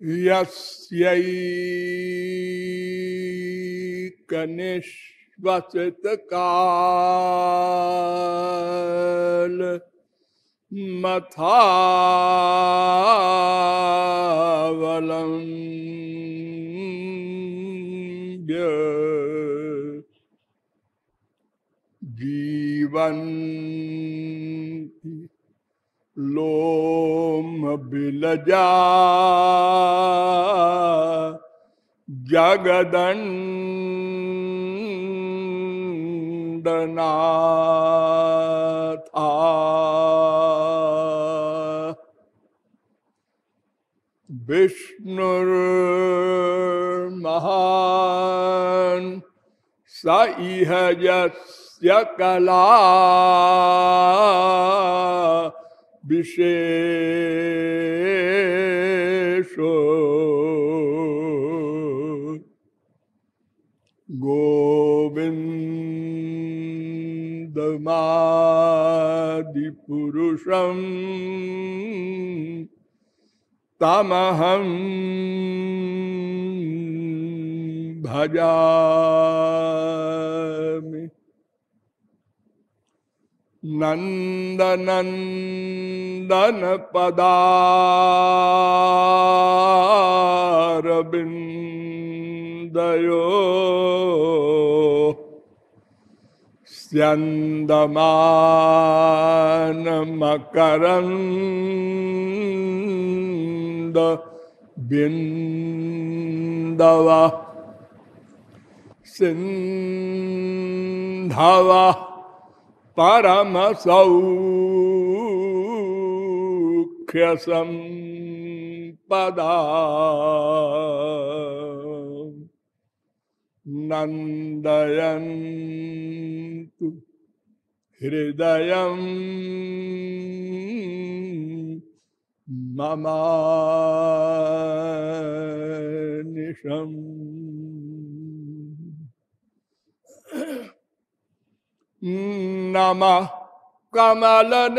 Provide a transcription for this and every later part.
यस्यैकनिश्वसित काल मथावलम्ब्य जीवन लोम बिलजा जगदंडनाथा। विष्णुर्महान् स इह यस्य कला। विशेषो। गोविन्दमादिपुरुषम् तमहं भजामि। नन्दनन्दन पदारविन्दयो स्यन्दमानमकरन्द बिन्दव सिन्धव परम सौख्य संपदा नन्दयन्तु हृदय ममानिशम् नमः कमलनेत्राय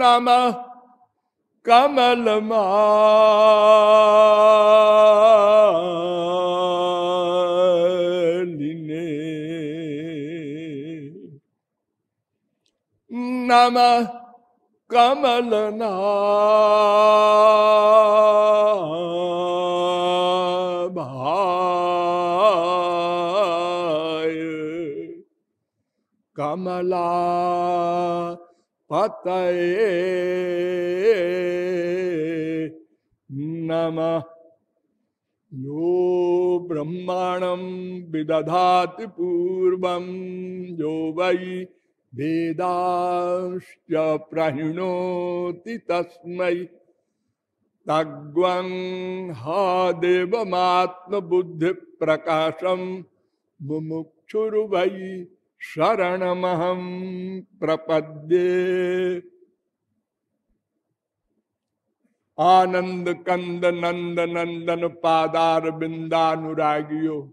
नमः कमलमालिने नमः कमलनाभाय कमला पतये नमः यो ब्रह्माणं विदधाति पूर्वं यो वै वेदांश्च प्रहिणोति तस्मै। तग्वं हा देवमात्मबुद्धिप्रकाशं मुमुक्षुर्वै शरणमहं प्रपद्ये। आनंद कंद नंद नंदन पादार बिंदानुरागियो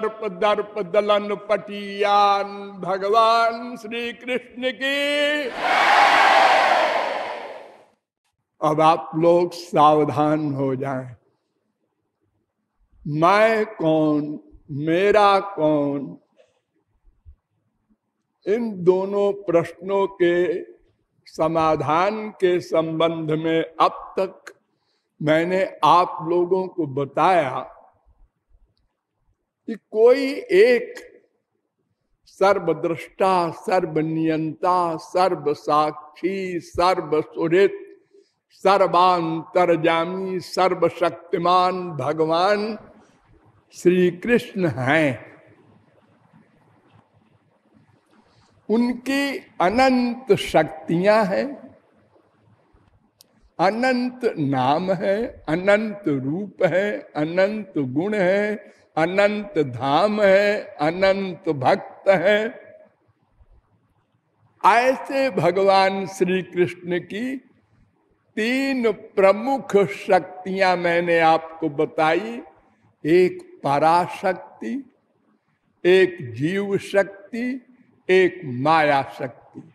कंदर्प दर्प दलन पटियान भगवान श्री कृष्ण की अब आप लोग सावधान हो जाएँ। मैं कौन, मेरा कौन इन दोनों प्रश्नों के समाधान के संबंध में अब तक मैंने आप लोगों को बताया कि कोई एक सर्वद्रष्टा, सर्वनियंता सर्व साक्षी सर्व सुरित सर्वांतरजामी, सर्वशक्तिमान भगवान श्री कृष्ण हैं। उनकी अनंत शक्तियाँ हैं, अनंत नाम है, अनंत रूप है, अनंत गुण है अनंत धाम है, अनंत भक्त है। ऐसे भगवान श्री कृष्ण की तीन प्रमुख शक्तियाँ मैंने आपको बताई। एक पराशक्ति, एक जीव शक्ति एक माया शक्ति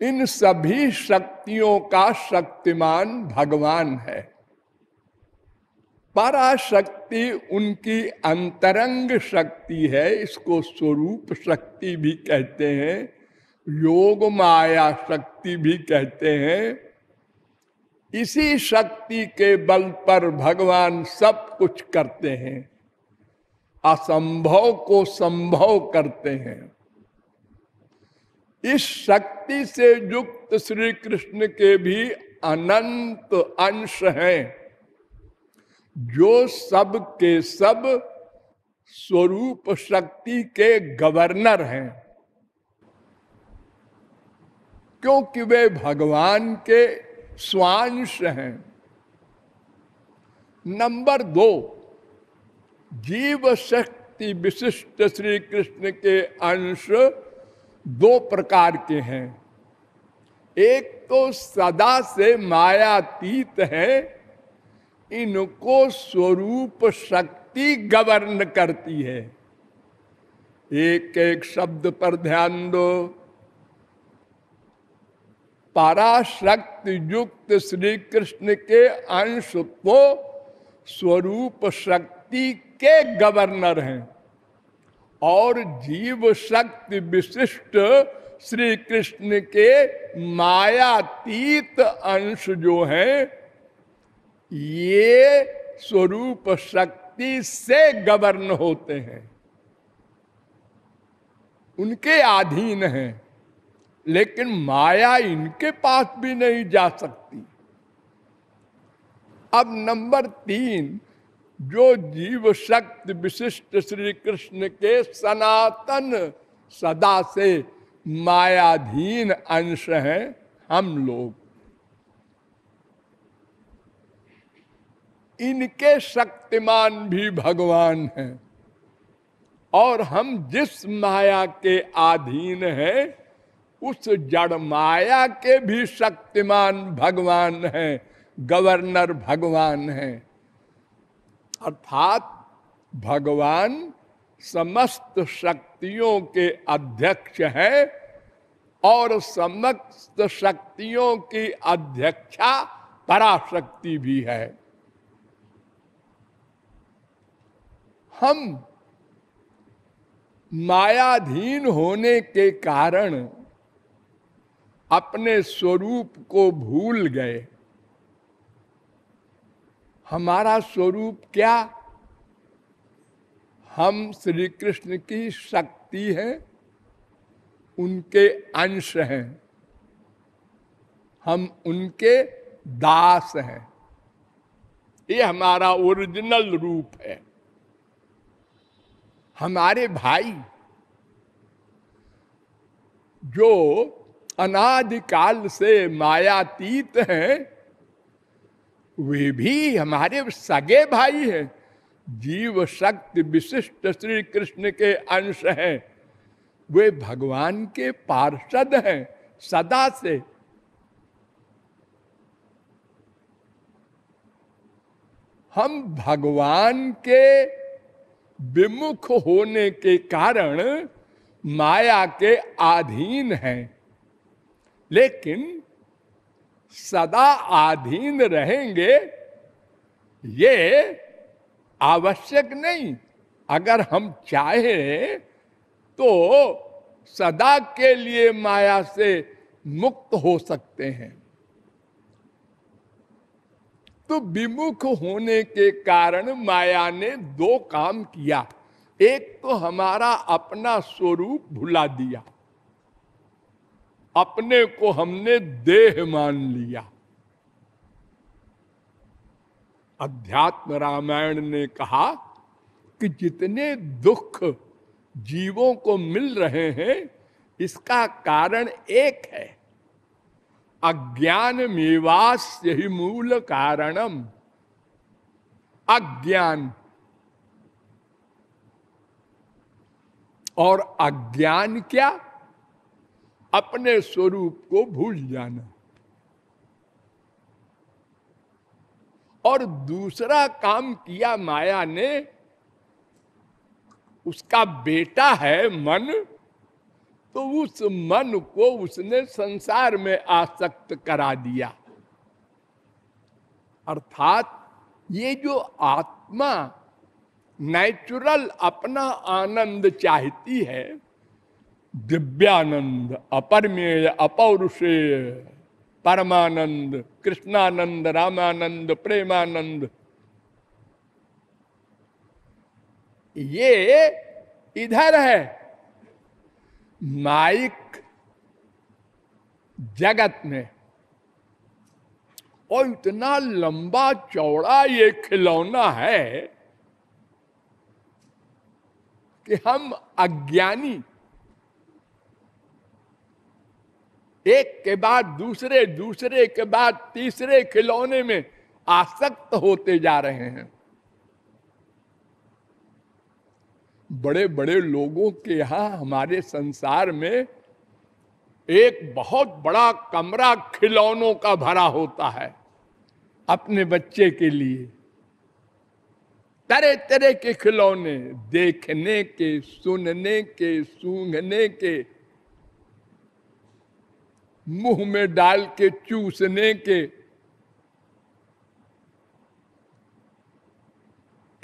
इन सभी शक्तियों का शक्तिमान भगवान है। पराशक्ति उनकी अंतरंग शक्ति है, इसको स्वरूप शक्ति भी कहते हैं, योग माया शक्ति भी कहते हैं। इसी शक्ति के बल पर भगवान सब कुछ करते हैं, असंभव को संभव करते हैं। इस शक्ति से युक्त श्री कृष्ण के भी अनंत अंश हैं। जो सब के सब स्वरूप शक्ति के गवर्नर हैं। क्योंकि वे भगवान के स्वांश हैं। नंबर दो, जीव शक्ति विशिष्ट श्री कृष्ण के अंश दो प्रकार के हैं। एक तो सदा से मायातीत है इनको स्वरूप शक्ति गवर्न करती है। एक एक शब्द पर ध्यान दो। पराशक्ति युक्त श्री कृष्ण के अंश को स्वरूप शक्ति के गवर्नर हैं और जीव शक्ति विशिष्ट श्री कृष्ण के मायातीत अंश जो हैं ये स्वरूप शक्ति से गवर्न होते हैं। उनके अधीन हैं, लेकिन माया इनके पास भी नहीं जा सकती। अब नंबर तीन, जो जीव शक्ति विशिष्ट श्री कृष्ण के सनातन सदा से मायाधीन अंश हैं, हम लोग। इनके शक्तिमान भी भगवान हैं। और हम जिस माया के अधीन हैं, उस जड़ माया के भी शक्तिमान भगवान हैं, गवर्नर भगवान हैं। अर्थात भगवान समस्त शक्तियों के अध्यक्ष हैं और समस्त शक्तियों की अध्यक्षा पराशक्ति भी है। हम मायाधीन होने के कारण अपने स्वरूप को भूल गए। हमारा स्वरूप क्या? हम श्री कृष्ण की शक्ति है, उनके अंश हैं, हम उनके दास हैं। ये हमारा ओरिजिनल रूप है। हमारे भाई जो अनादिकाल से मायातीत हैं, वे भी हमारे सगे भाई हैं। जीव शक्ति विशिष्ट श्री कृष्ण के अंश हैं। वे भगवान के पार्षद हैं सदा से। हम भगवान के विमुख होने के कारण माया के अधीन हैं। लेकिन सदा अधीन रहेंगे, ये आवश्यक नहीं। अगर हम चाहें तो सदा के लिए माया से मुक्त हो सकते हैं। तो विमुख होने के कारण माया ने दो काम किया। एक तो हमारा अपना स्वरूप भुला दिया। अपने को हमने देह मान लिया। अध्यात्म रामायण ने कहा कि जितने दुख जीवों को मिल रहे हैं, इसका कारण एक है। अज्ञान मेवास्य ही मूल कारणम अज्ञान। और अज्ञान क्या? अपने स्वरूप को भूल जाना। और दूसरा काम किया माया ने, उसका बेटा है मन। तो उस मन को उसने संसार में आसक्त करा दिया। अर्थात ये जो आत्मा नेचुरल अपना आनंद चाहती है, दिव्यानंद, अपरमेय, अपौरुषेय, परमानंद, कृष्णानंद, रामानंद, प्रेमानंद, ये इधर है। माइक जगत में। और इतना लंबा चौड़ा ये खिलौना है कि हम अज्ञानी एक के बाद दूसरे दूसरे के बाद तीसरे खिलौने में आसक्त होते जा रहे हैं। बड़े बड़े लोगों के यहाँ हमारे संसार में एक बहुत बड़ा कमरा खिलौनों का भरा होता है अपने बच्चे के लिए। तरह तरह के खिलौने देखने के, सुनने के, सूंघने के, मुँह में डाल के चूसने के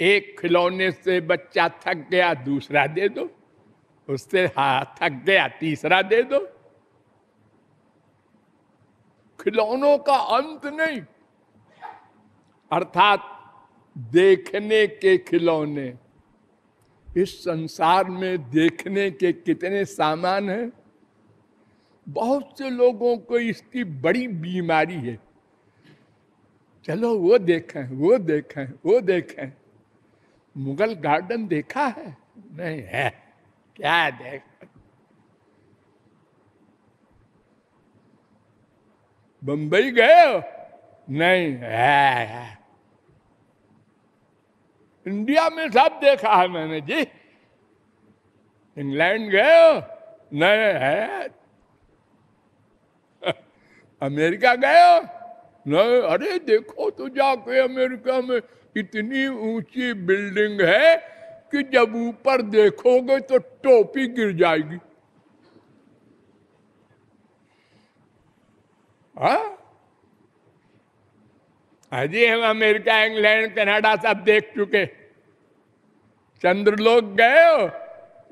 एक खिलौने से बच्चा थक गया, दूसरा दे दो। उससे हा थक गया, तीसरा दे दो। खिलौनों का अंत नहीं। अर्थात देखने के खिलौने। इस संसार में देखने के कितने सामान हैं। बहुत से लोगों को इसकी बड़ी बीमारी है। चलो वो देखें वो देखें वो देखें। मुगल गार्डन देखा है? नहीं है। क्या है देख? बंबई गए हो? नहीं। है, है। इंडिया में सब देखा है मैंने जी। इंग्लैंड गए हो? नहीं है। अमेरिका गए हो? नहीं अरे देखो तो जाके अमेरिका में इतनी ऊँची बिल्डिंग है कि जब ऊपर देखोगे तो टोपी गिर जाएगी। अजी हम अमेरिका, इंग्लैंड, कनाडा सब देख चुके। चंद्रलोक गए हो?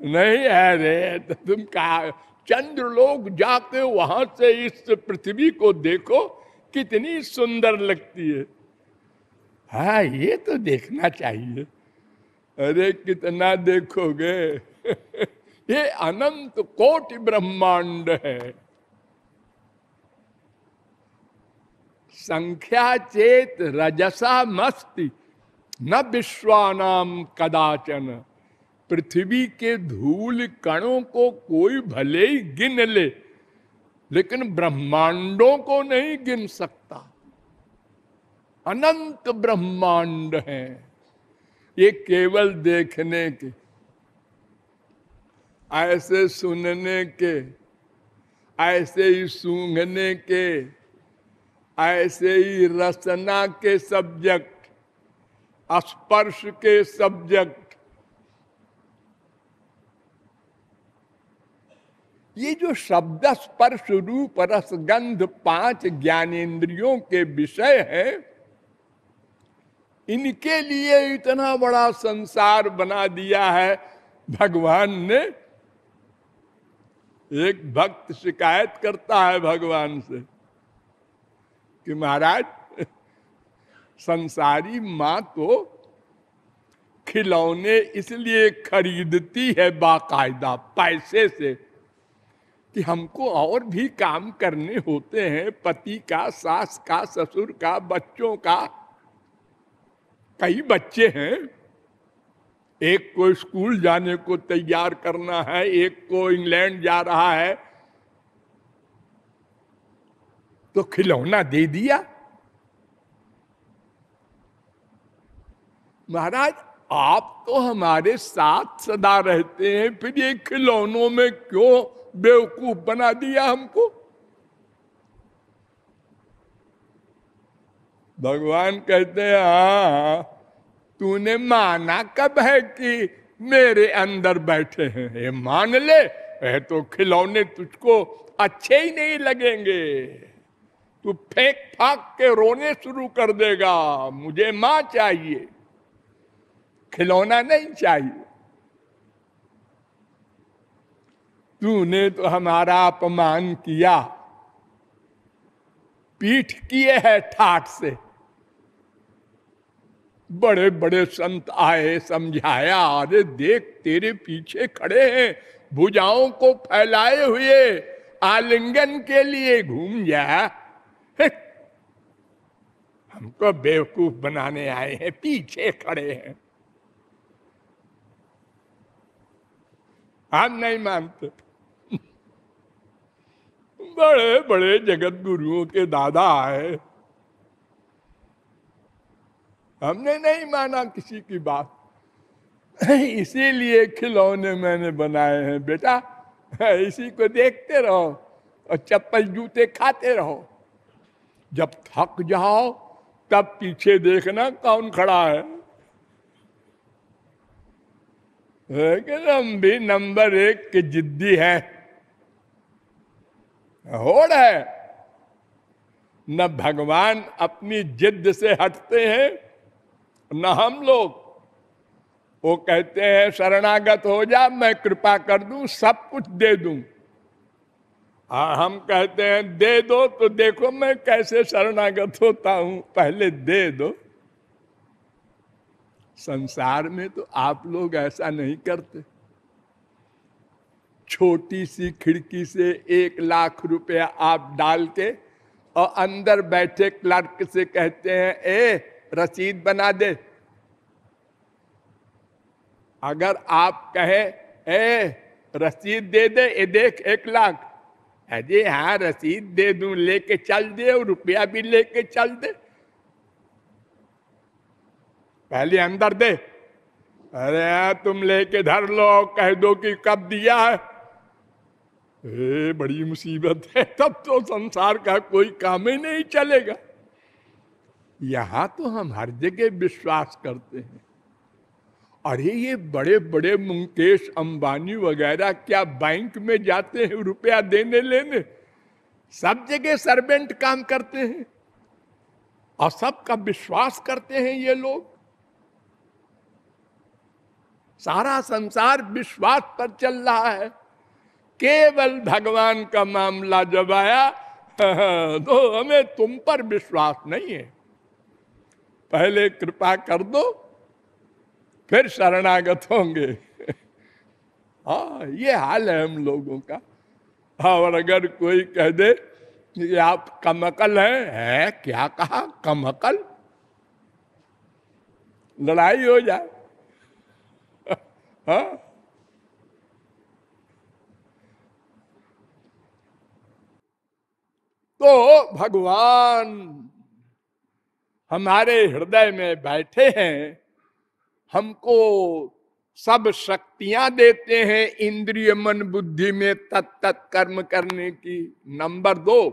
नहीं है रे तो तुम कहा चंद्र लोग जाके वहाँ से इस पृथ्वी को देखो, कितनी सुंदर लगती है। हाँ ये तो देखना चाहिए। अरे, कितना देखोगे? ये अनंत कोटि ब्रह्मांड है। संख्या चेत रजसा मस्ती, न विश्वानाम कदाचन। पृथ्वी के धूल कणों को कोई भले ही गिन ले, लेकिन ब्रह्मांडों को नहीं गिन सकता। अनंत ब्रह्मांड है। ये केवल देखने के, ऐसे सुनने के, ऐसे ही सूंघने के, ऐसे ही रचना के सब्जेक्ट स्पर्श के सब्जेक्ट ये जो शब्द स्पर्श रूप रसगंध पाँच ज्ञानेन्द्रियों के विषय है इनके लिए इतना बड़ा संसार बना दिया है। भगवान ने एक भक्त शिकायत करता है भगवान से कि महाराज, संसारी माँ तो खिलौने इसलिए खरीदती है बाकायदा पैसे से कि हमको और भी काम करने होते हैं, पति का, सास का, ससुर का, बच्चों का। कई बच्चे हैं। एक को स्कूल जाने को तैयार करना है, एक को इंग्लैंड जा रहा है। तो खिलौना दे दिया। महाराज, आप तो हमारे साथ सदा रहते हैं, फिर ये खिलौनों में क्यों बेवकूफ़ बना दिया हमको? भगवान कहते हैं हाँ तूने माना कब है कि मेरे अंदर बैठे हैं? ये मान ले तो खिलौने तुझको अच्छे ही नहीं लगेंगे। तू फेंक फाक के रोने शुरू कर देगा, मुझे माँ चाहिए। खिलौना नहीं चाहिए। तूने तो हमारा अपमान किया, पीठ किए है ठाठ से। बड़े बड़े संत आए, समझाया, अरे देख, तेरे पीछे खड़े हैं, भुजाओं को फैलाए हुए, आलिंगन के लिए घूम जा। हमको बेवकूफ़ बनाने आए हैं, पीछे खड़े हैं। हम नहीं मानते। बड़े बड़े जगत गुरुओं के दादा आए। हमने नहीं माना किसी की बात। इसीलिए खिलौने मैंने बनाए हैं, बेटा। इसी को देखते रहो और चप्पल जूते खाते रहो। जब थक जाओ, तब पीछे देखना कौन खड़ा है। लेकिन हम भी नंबर एक के जिद्दी है। होड़ है। न भगवान अपनी जिद से हटते हैं न हम लोग। वो कहते हैं, शरणागत हो जा, मैं कृपा कर दूँ, सब कुछ दे दूँ। और हम कहते हैं, दे दो तो देखो मैं कैसे शरणागत होता हूँ। पहले दे दो। संसार में तो आप लोग ऐसा नहीं करते। छोटी सी खिड़की से एक लाख रुपया आप डाल के और अंदर बैठे क्लर्क से कहते हैं, ए रसीद बना दे। अगर आप कहे ए रसीद दे दे ये देख एक लाख। अरे हाँ रसीद दे दू लेके चल दे और रुपया भी लेके चल दे। पहले अंदर दे। अरे हाँ तुम लेके धर लो कह दो कि कब दिया है। ए, बड़ी मुसीबत है तब तो संसार का कोई काम ही नहीं चलेगा। यहाँ तो हम हर जगह विश्वास करते हैं। अरे, ये बड़े बड़े मुंकेश अंबानी वगैरह क्या बैंक में जाते हैं रुपया देने लेने? सब जगह सर्वेंट काम करते हैं। और सबका विश्वास करते हैं ये लोग। सारा संसार विश्वास पर चल रहा है। केवल भगवान का मामला जब आया तो हमें तुम पर विश्वास नहीं है। पहले कृपा कर दो, फिर शरणागत होंगे। हाँ ये हाल है हम लोगों का। और अगर कोई कह दे कि आप कमकल हैं, है क्या कहा? कमकल? लड़ाई हो जाए। हाँ। तो भगवान हमारे हृदय में बैठे हैं, हमको सब शक्तियाँ देते हैं इंद्रिय मन बुद्धि में तत्त कर्म करने की। नंबर दो,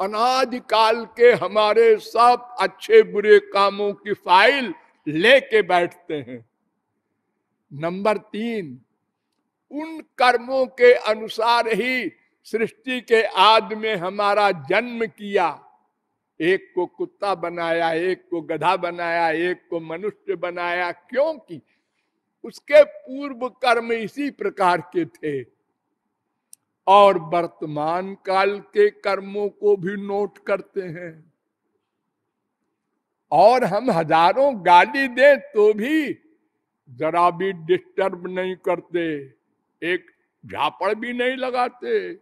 अनादिकाल के हमारे सब अच्छे बुरे कामों की फ़ाइल लेके बैठते हैं। नंबर तीन, उन कर्मों के अनुसार ही सृष्टि के आद में हमारा जन्म किया। एक को कुत्ता बनाया, एक को गधा बनाया, एक को मनुष्य बनाया, क्योंकि उसके पूर्व कर्म इसी प्रकार के थे। और वर्तमान काल के कर्मों को भी नोट करते हैं। और हम हज़ारों गाली दे तो भी जरा भी डिस्टर्ब नहीं करते, एक झापड़ भी नहीं लगाते,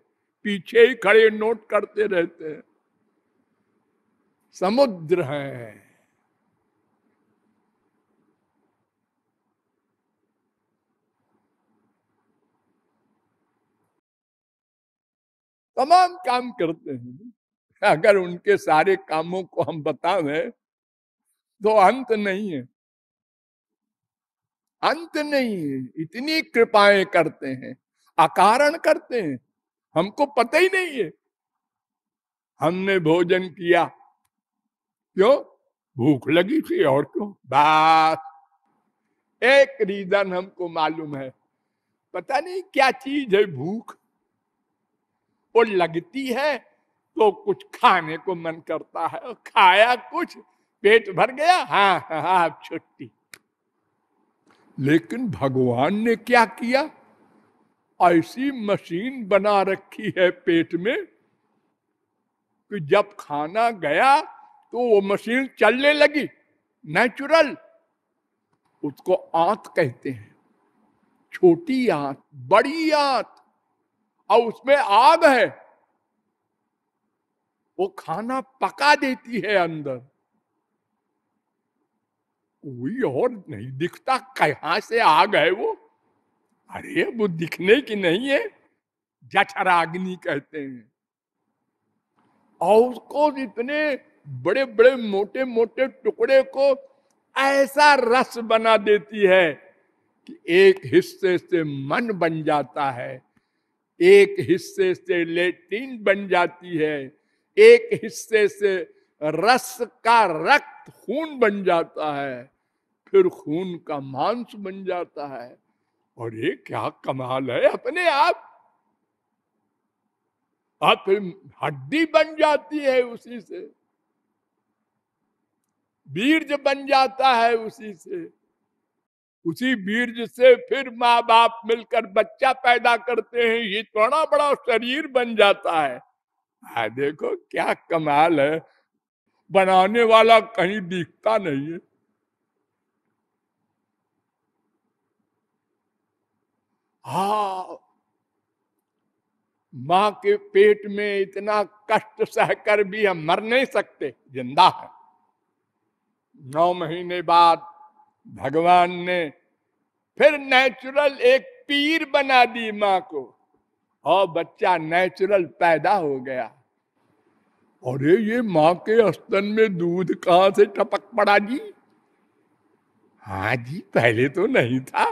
पीछे ही खड़े नोट करते रहते हैं। समुद्र है। तमाम काम करते हैं। अगर उनके सारे कामों को हम बतावे तो अंत नहीं है। अंत नहीं है। इतनी कृपाएँ करते हैं, अकारण करते हैं। हमको पता ही नहीं है। हमने भोजन किया क्यों? भूख लगी थी और क्यों? बात। एक रीजन हमको मालूम है। पता नहीं क्या चीज़ है भूख? वो लगती है तो कुछ खाने को मन करता है। खाया कुछ पेट भर गया हाँ हाँ, हाँ छुट्टी। लेकिन भगवान ने क्या किया? ऐसी मशीन बना रखी है पेट में कि जब खाना गया तो वो मशीन चलने लगी नेचुरल उसको आंत कहते हैं। छोटी आंत, बड़ी आंत। और उसमें आग है। वो खाना पका देती है अंदर। कोई और नहीं दिखता, कहा से आग है वो? अरे वो दिखने की नहीं है, जठराग्नि कहते हैं। और उसको इतने बड़े बड़े मोटे मोटे टुकड़े को ऐसा रस बना देती है कि एक हिस्से से मन बन जाता है, एक हिस्से से लेटिन बन जाती है, एक हिस्से से रस का रक्त खून बन जाता है, फिर खून का मांस बन जाता है। और ये क्या कमाल है अपने आप। आप फिर हड्डी बन जाती है उसी से। बीर्ज बन जाता है उसी से। उसी बीर्ज से फिर माँ बाप मिलकर बच्चा पैदा करते हैं, ये थोड़ा बड़ा शरीर बन जाता है। आ, देखो क्या कमाल है। बनाने वाला कहीं दिखता नहीं है। हा, माँ के पेट में इतना कष्ट सहकर भी हम मर नहीं सकते, ज़िंदा है। नौ महीने बाद भगवान ने फिर नेचुरल एक पीर बना दी माँ को। और बच्चा नेचुरल पैदा हो गया। अरे, ये माँ के स्तन में दूध कहाँ से टपक पड़ा जी? हाँ जी, पहले तो नहीं था।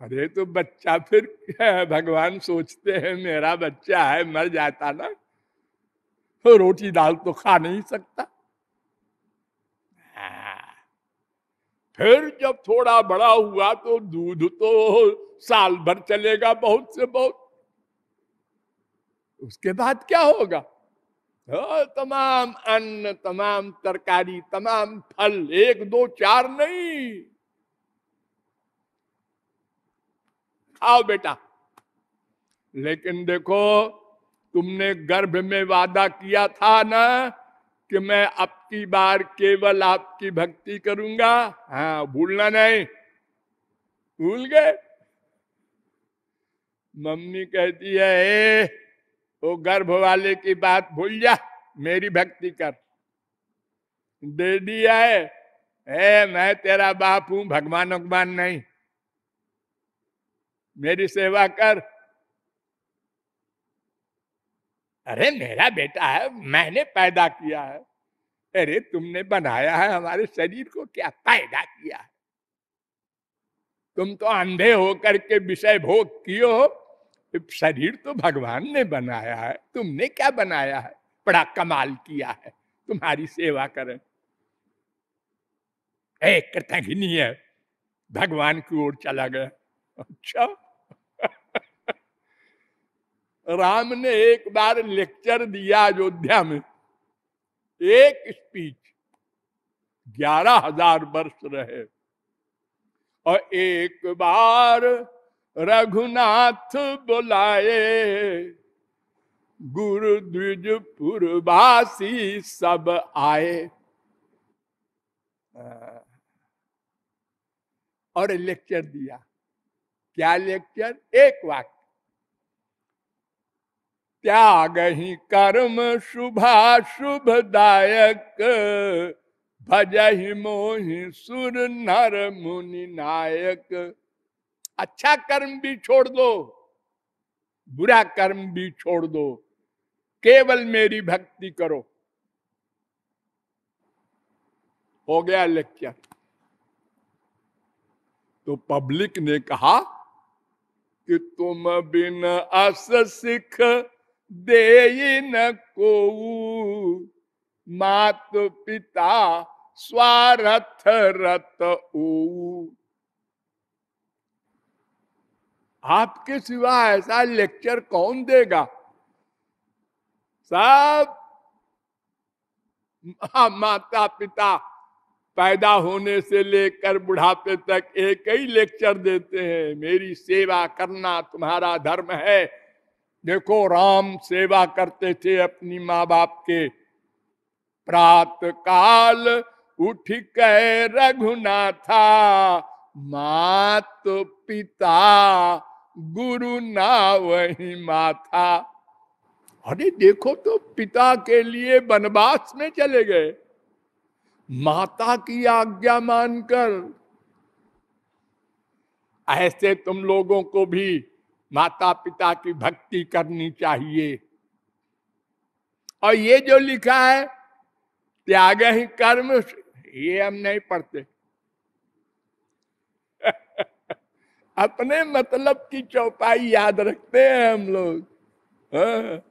अरे तो बच्चा फिर भगवान सोचते हैं, मेरा बच्चा है, मर जाता ना। तो रोटी दाल तो खा नहीं सकता। फिर जब थोड़ा बड़ा हुआ तो दूध तो साल भर चलेगा बहुत से बहुत। उसके बाद क्या होगा? तो तमाम अन्न, तमाम तरकारी, तमाम फल, एक, दो, चार नहीं। खाओ बेटा। लेकिन देखो, तुमने गर्भ में वादा किया था ना कि मैं अब की बार केवल आपकी भक्ति करूँगा। हाँ भूलना नहीं। भूल गए। मम्मी कहती है ए, वो गर्भ वाले की बात भूल जा मेरी भक्ति कर। दे दिया है ए, मैं तेरा बाप हूँ भगवान भगवान नहीं। मेरी सेवा कर। अरे मेरा बेटा है, मैंने पैदा किया है। अरे तुमने बनाया है हमारे शरीर को, क्या पैदा किया है? तुम तो अंधे होकर के विषय भोग कियो शरीर तो भगवान ने बनाया है, तुमने क्या बनाया है? बड़ा कमाल किया है, तुम्हारी सेवा करें। एक कृतज्ञ है, भगवान की ओर चला गया। अच्छा। राम ने एक बार लेक्चर दिया अयोध्या में। एक स्पीच ग्यारह हज़ार वर्ष रहे। और एक बार रघुनाथ बुलाए गुरु द्विज पुरवासी सब आए। और लेक्चर दिया। क्या लेक्चर? एक वाक्य। त्याग ही कर्म शुभा शुभदायक भज ही मोहि सुर नर मुनि नायक। अच्छा कर्म भी छोड़ दो, बुरा कर्म भी छोड़ दो, केवल मेरी भक्ति करो। हो गया लेक्चर। तो पब्लिक ने कहा कि तुम बिन अस सिख दे न को मात पिता स्वारथ रत आपके सिवा ऐसा लेक्चर कौन देगा? सब माता पिता पैदा होने से लेकर बुढ़ापे तक एक ही लेक्चर देते हैं। मेरी सेवा करना तुम्हारा धर्म है। देखो राम सेवा करते थे अपनी माँ बाप के। प्रात काल उठ के रघुनाथा मात पिता गुरु ना वही माथा। अरे देखो तो पिता के लिए वनवास में चले गए। माता की आज्ञा मानकर। ऐसे तुम लोगों को भी माता पिता की भक्ति करनी चाहिए। और ये जो लिखा है, त्याग ही कर्म, ये हम नहीं पढ़ते। अपने मतलब की चौपाई याद रखते हैं हम लोग। हाँ।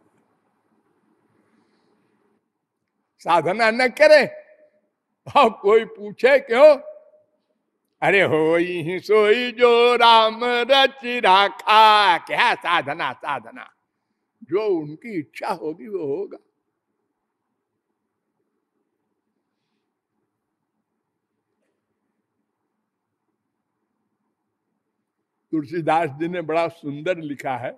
साधना न करें, और कोई पूछे क्यों? अरे हो ही सोई जो राम रच राखा। क्या साधना साधना। जो उनकी इच्छा होगी वो होगा। तुलसीदास जी ने बड़ा सुंदर लिखा है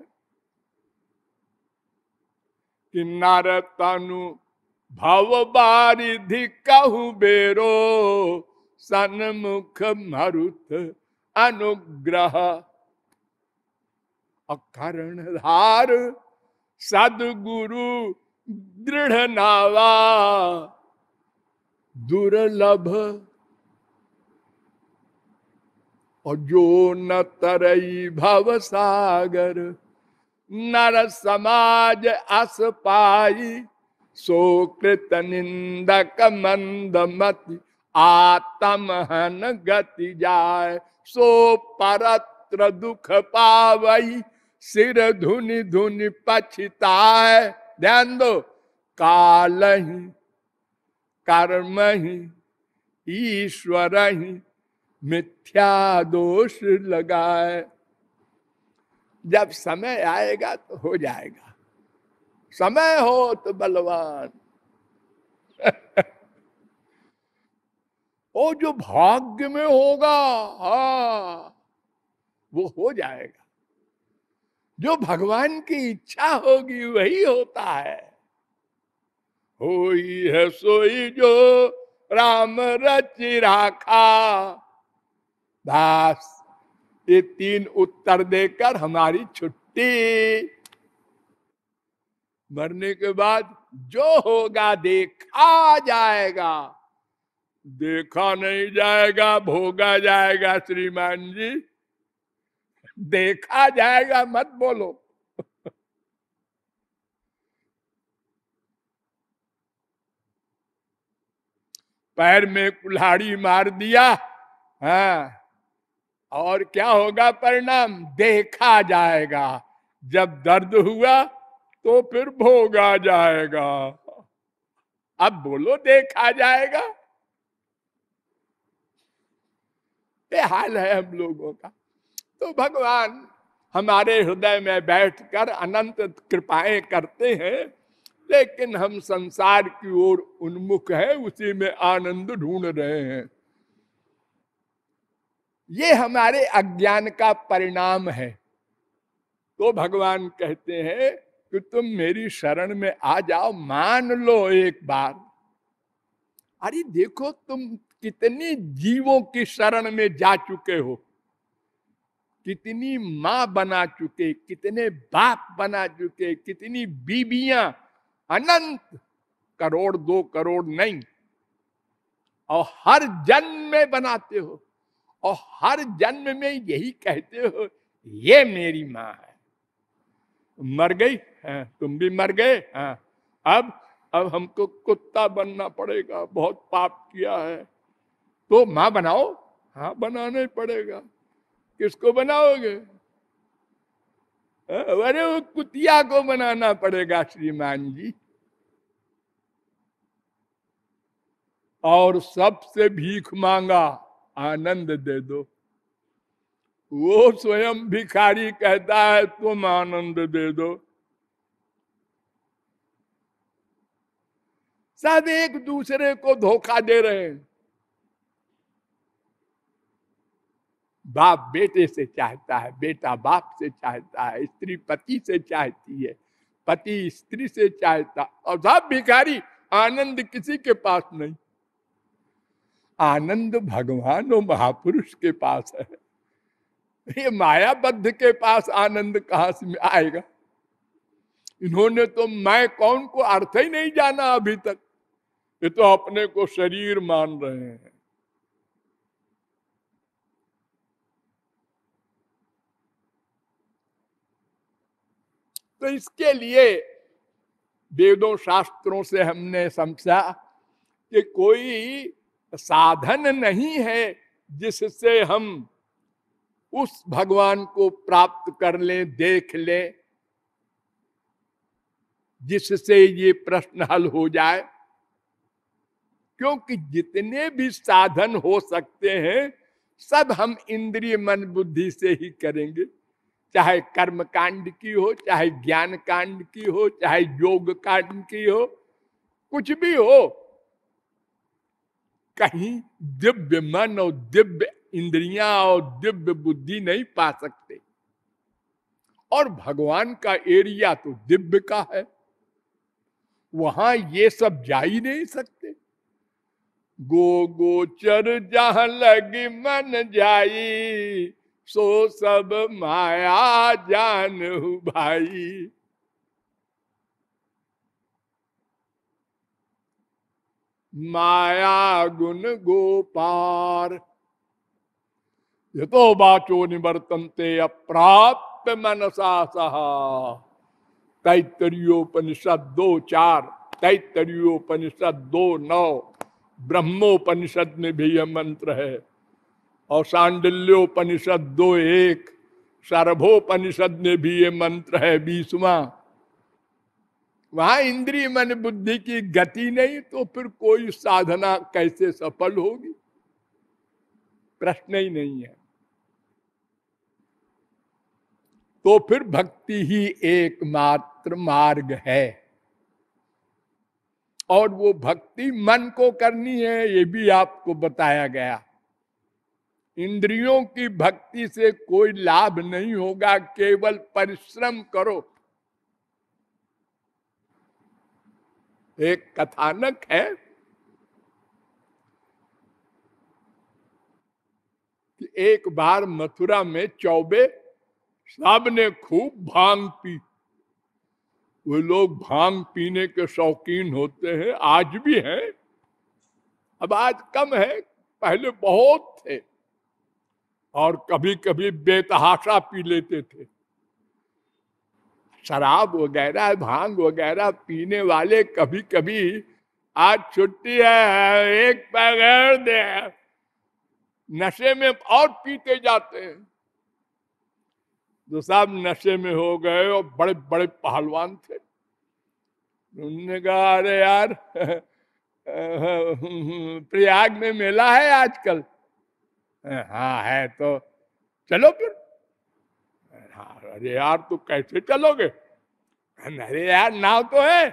कि नार तनु भव बारिधि कहू बेरो सन्मुख मरुत अनुग्रह। अकरण धार सदगुरु दृढ़ नावा। दुर्लभ। और जो न तरई भव सागर नर समाज अस पाई सो कृत निंदक मंद मति। आत्महन गति जाय, सो परत्र दुख पावई, सिर धुनि धुनि पछिताय। ध्यान दो, काल ही, कर्म ही, ईश्वर ही मिथ्या दोष लगाए। जब समय आएगा तो हो जाएगा। समय हो तो बलवान। वो जो भाग्य में होगा, हा, वो हो जाएगा। जो भगवान की इच्छा होगी, वही होता है। हो है सोई जो राम रचि राखा। दास, ये तीन उत्तर देकर हमारी छुट्टी। मरने के बाद जो होगा, देखा जाएगा। देखा नहीं जाएगा, भोगा जाएगा श्रीमान जी। देखा जाएगा, मत बोलो। पैर में कुल्हाड़ी मार दिया हाँ और क्या होगा परिणाम? देखा जाएगा। जब दर्द हुआ तो फिर भोगा जाएगा। अब बोलो, देखा जाएगा। ये हाल है हम लोगों का। तो भगवान हमारे हृदय में बैठकर अनंत कृपाएँ करते हैं, लेकिन हम संसार की ओर उन्मुख है, उसी में आनंद ढूंढ रहे हैं। ये हमारे अज्ञान का परिणाम है। तो भगवान कहते हैं कि तुम मेरी शरण में आ जाओ, मान लो एक बार। अरे देखो, तुम कितनी जीवों की शरण में जा चुके हो कितनी माँ बना चुके कितने बाप बना चुके कितनी बीबियाँ अनंत करोड़ दो करोड़ नहीं। और हर जन्म में बनाते हो और हर जन्म में यही कहते हो ये मेरी माँ है। मर गई? हाँ, तुम भी मर गए? हाँ। अब अब हमको कुत्ता बनना पड़ेगा बहुत पाप किया है। तो माँ बनाओ। हाँ बनाना ही पड़ेगा। किसको बनाओगे? अरे, वो कुतिया को बनाना पड़ेगा, श्रीमान जी। और सबसे भीख मांगा, आनंद दे दो। वो स्वयं भिखारी कहता है, तुम आनंद दे दो। सब एक दूसरे को धोखा दे रहे हैं। बाप बेटे से चाहता है, बेटा बाप से चाहता है, स्त्री पति से चाहती है, पति स्त्री से चाहता, और सब भिखारी आनंद किसी के पास नहीं। आनंद भगवान और महापुरुष के पास है। ये मायाबद्ध के पास आनंद कहाँ से आएगा? इन्होंने तो मैं कौन को अर्थ ही नहीं जाना अभी तक। ये तो अपने को शरीर मान रहे हैं। तो इसके लिए वेदों शास्त्रों से हमने समझा कि कोई साधन नहीं है जिससे हम उस भगवान को प्राप्त कर ले, देख ले, जिससे ये प्रश्न हल हो जाए। क्योंकि जितने भी साधन हो सकते हैं, सब हम इंद्रिय मन बुद्धि से ही करेंगे। चाहे कर्म कांड की हो, चाहे ज्ञान कांड की हो, चाहे योग कांड की हो, कुछ भी हो, कहीं दिव्य मन और दिव्य इंद्रियाँ और दिव्य बुद्धि नहीं पा सकते। और भगवान का एरिया तो दिव्य का है, वहाँ ये सब जा ही नहीं सकते। गो गोचर जहाँ लगी मन जाई सो सब माया जान भाई। माया गुण गोपार। ये तो बाचो निवर्तनते अप्राप्त मनसा सहा। तैतरीयोपनिषद दो चार तैतरीयोपनिषद दो नौ, ब्रह्मोपनिषद में भी यह मंत्र है। और सांडल्योपनिषद दो एक सर्भोपनिषद में भी ये मंत्र है बीसवा। वहाँ इंद्रिय मन बुद्धि की गति नहीं तो फिर कोई साधना कैसे सफल होगी? प्रश्न ही नहीं है। तो फिर भक्ति ही एकमात्र मार्ग है। और वो भक्ति मन को करनी है, ये भी आपको बताया गया। इंद्रियों की भक्ति से कोई लाभ नहीं होगा, केवल परिश्रम करो। एक कथानक है कि एक बार मथुरा में चौबे सबने खूब भाँग पी। वो लोग भाँग पीने के शौकीन होते हैं, आज भी हैं। अब आज कम है, पहले बहुत थे। और कभी कभी बेतहाशा पी लेते थे। शराब वगैरह, भाँग वगैरह पीने वाले कभी कभी, आज छुट्टी है, एक पैगड़ दे। नशे में और पीते जाते हैं। जो सब नशे में हो गए और बड़े बड़े पहलवान थे। उन्होंने कहा, अरे यार, प्रयाग में मेला है आजकल? हाँ है तो। चलो फिर। हाँ अरे यार तो कैसे चलोगे? अरे यार, नाव तो है।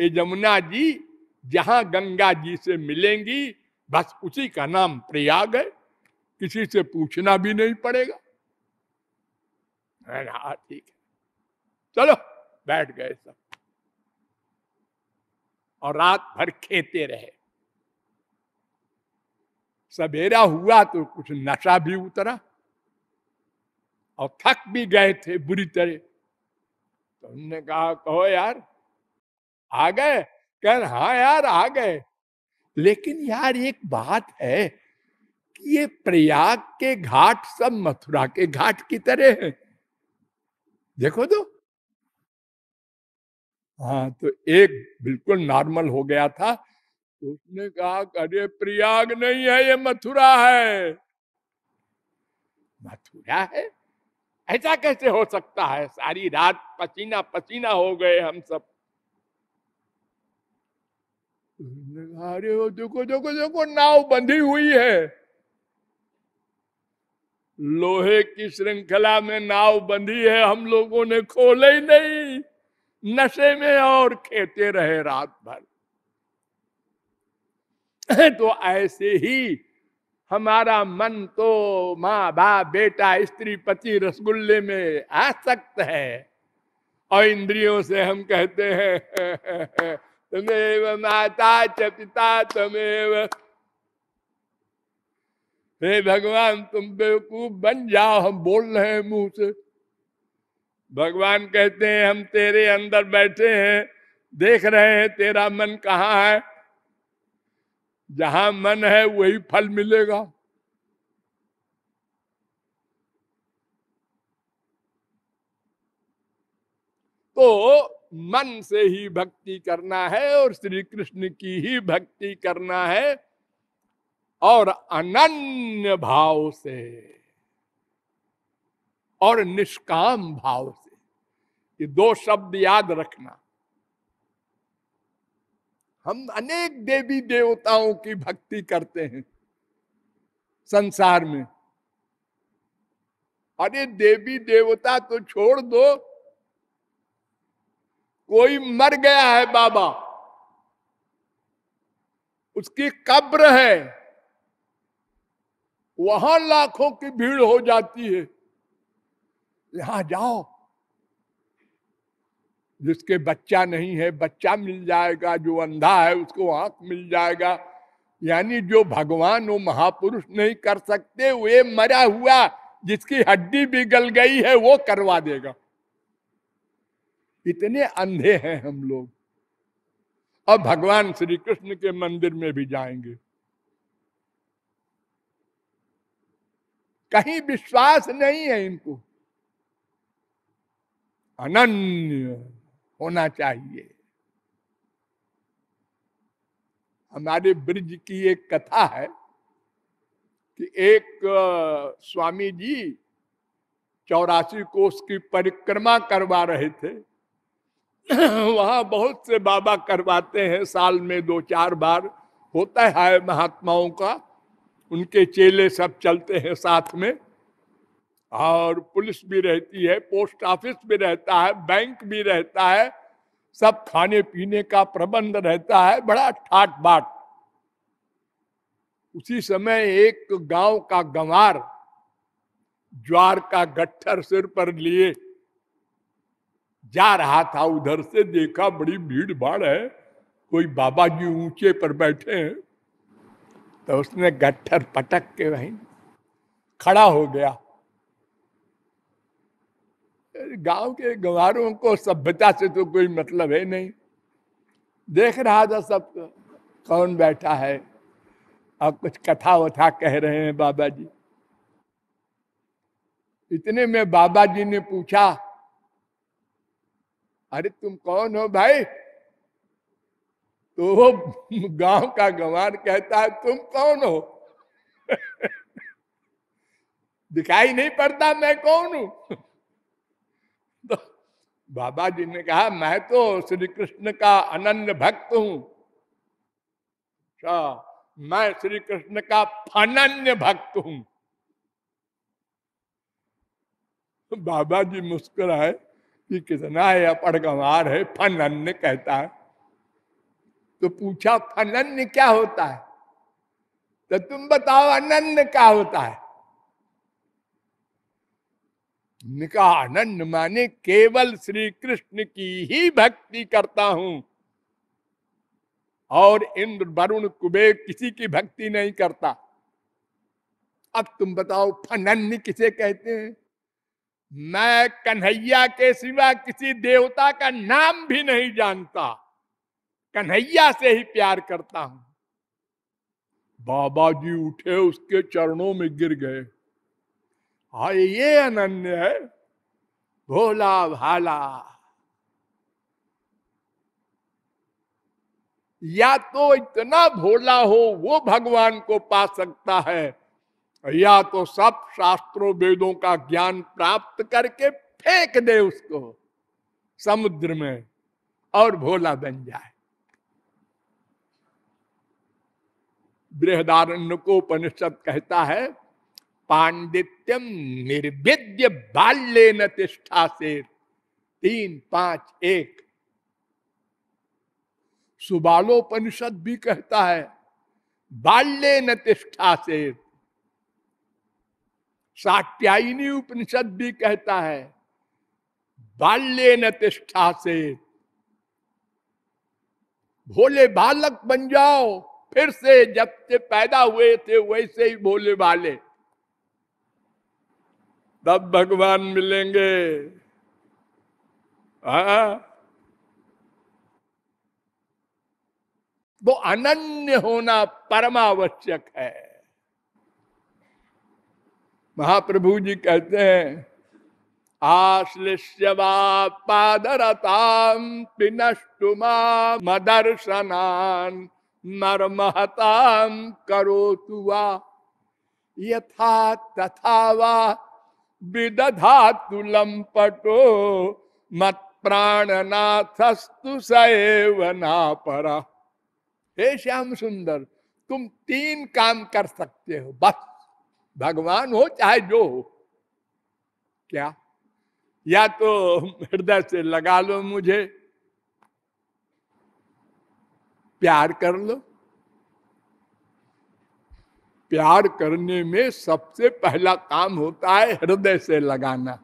ये जमुना जी, जहाँ गंगा जी से मिलेंगी, बस उसी का नाम प्रयाग है। किसी से पूछना भी नहीं पड़ेगा। हाँ ठीक है। चलो, बैठ गए सब। और रात भर खेते रहे। सवेरा हुआ तो कुछ नशा भी उतरा और थक भी गए थे बुरी तरह तो उन्होंने कहा कहो यार आ गए कह हाँ यार आ गए लेकिन यार एक बात है कि ये प्रयाग के घाट सब मथुरा के घाट की तरह है देखो तो हाँ तो एक बिल्कुल नॉर्मल हो गया था। उसने कहा, अरे, प्रयाग नहीं है, ये मथुरा है। मथुरा है? ऐसा कैसे हो सकता है? सारी रात पसीना पसीना हो गए हम सब। अरे, वो देखो देखो देखो, नाव बंधी हुई है। लोहे की श्रृंखला में नाव बंधी है, हम लोगों ने खोले ही नहीं। नशे में और खेते रहे रात भर। तो ऐसे ही हमारा मन तो माँ बाप बेटा, स्त्री, पति रसगुल्ले में आ आसक्त है। और इंद्रियों से हम कहते हैं तुम्हें माता च पिता तमेव। हे भगवान, तुम बेवकूफ़ बन जाओ, हम बोल रहे हैं मुँह से। भगवान कहते हैं, हम तेरे अंदर बैठे हैं, देख रहे हैं तेरा मन कहाँ है। जहाँ मन है वही फल मिलेगा। तो मन से ही भक्ति करना है और श्री कृष्ण की ही भक्ति करना है और अनन्य भाव से और निष्काम भाव से। ये दो शब्द याद रखना। हम अनेक देवी देवताओं की भक्ति करते हैं संसार में। अरे देवी देवता तो छोड़ दो। कोई मर गया है बाबा। उसकी कब्र है। वहाँ लाखों की भीड़ हो जाती है। यहाँ जाओ। जिसके बच्चा नहीं है, बच्चा मिल जाएगा, जो अंधा है उसको आँख मिल जाएगा। यानी जो भगवान वो महापुरुष नहीं कर सकते, वे मरा हुआ, जिसकी हड्डी भी गल गई है, वो करवा देगा। इतने अंधे हैं हम लोग। और भगवान श्री कृष्ण के मंदिर में भी जाएँगे। कहीं विश्वास नहीं है इनको। अनन्य। होना चाहिए। हमारे ब्रिज की एक कथा है कि एक स्वामी जी चौरासी कोष की परिक्रमा करवा रहे थे। वहाँ बहुत से बाबा करवाते हैं, साल में दो चार बार। होता है महात्माओं का, उनके चेले सब चलते हैं साथ में। और पुलिस भी रहती है, पोस्ट ऑफ़िस भी रहता है, बैंक भी रहता है, सब खाने पीने का प्रबंध रहता है, बड़ा ठाट बाट। उसी समय एक गाँव का गंवार ज्वार का गट्ठर सिर पर लिए जा रहा था, उधर से देखा बड़ी भीड़ भाड़ है, कोई बाबा जी ऊँचे पर बैठे हैं तो उसने गट्ठर पटक के वहीं खड़ा हो गया। गाँव के गंवारों को सभ्यता से तो कोई मतलब है नहीं। देख रहा था सब कौन बैठा है? अब कुछ कथा वथा कह रहे हैं बाबा जी इतने में बाबा जी ने पूछा, अरे तुम कौन हो भाई? तो गाँव का गंवार कहता है तुम कौन हो? दिखाई नहीं पड़ता मैं कौन हूँ। बाबा जी ने कहा, मैं तो श्री कृष्ण का अनन्य भक्त हूँ। अच्छा मैं श्री कृष्ण का फनन्य भक्त हूँ। बाबा जी मुस्कुराए कि कितना है अपड़ गंवार है, फनन्य, कहता है। तो पूछा, फनन्य क्या होता है? तो तुम बताओ, अनन्य क्या होता है? निका अनन्य माने केवल श्री कृष्ण की ही भक्ति करता हूँ। और इंद्र वरुण कुबेर किसी की भक्ति नहीं करता। अब तुम बताओ फनन्य किसे कहते हैं? मैं कन्हैया के सिवा किसी देवता का नाम भी नहीं जानता। कन्हैया से ही प्यार करता हूँ। बाबा जी उठे, उसके चरणों में गिर गए। हा ये अनन्य है। भोला भाला। या तो इतना भोला हो, वो भगवान को पा सकता है। या तो सब शास्त्रों वेदों का ज्ञान प्राप्त करके फेंक दे उसको, समुद्र में, और भोला बन जाए। बृहदारण्य को उपनिषद कहता है पांडित्यम निर्विद्य बाल्य न तिष्ठा से तीन, पाँच, एक। सुबालोपनिषद भी कहता है बाल्य न तिष्ठा से सात्यायनी उपनिषद भी कहता है बाल्य न तिष्ठा से भोले बालक बन जाओ, फिर से जब से पैदा हुए थे, वैसे ही भोले वाले तब भगवान मिलेंगे। वो अनन्य होना परमावश्यक है। महाप्रभु जी कहते हैं आश्लिष्य पादरताम पिनष्टुमा मदर्शनान नरमहताम करो तुआ यथा तथा वा विदधातुलम पटो मत प्राणनाथस्तु सैवना परा हे श्याम सुंदर, तुम तीन काम कर सकते हो, बस। भगवान हो चाहे जो हो। क्या? या तो हृदय से लगा लो मुझे। प्यार कर लो। प्यार करने में सबसे पहला काम होता है हृदय से लगाना।